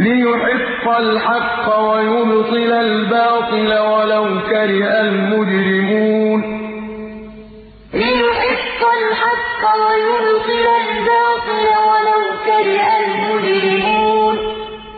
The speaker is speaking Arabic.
لِيُحِقَّ الْحَقَّ وَيُبْطِلَ الْبَاطِلَ وَلَوْ كَرِهَ الْمُجْرِمُونَ. لِيُحِقَّ الْحَقَّ وَيُبْطِلَ الْبَاطِلَ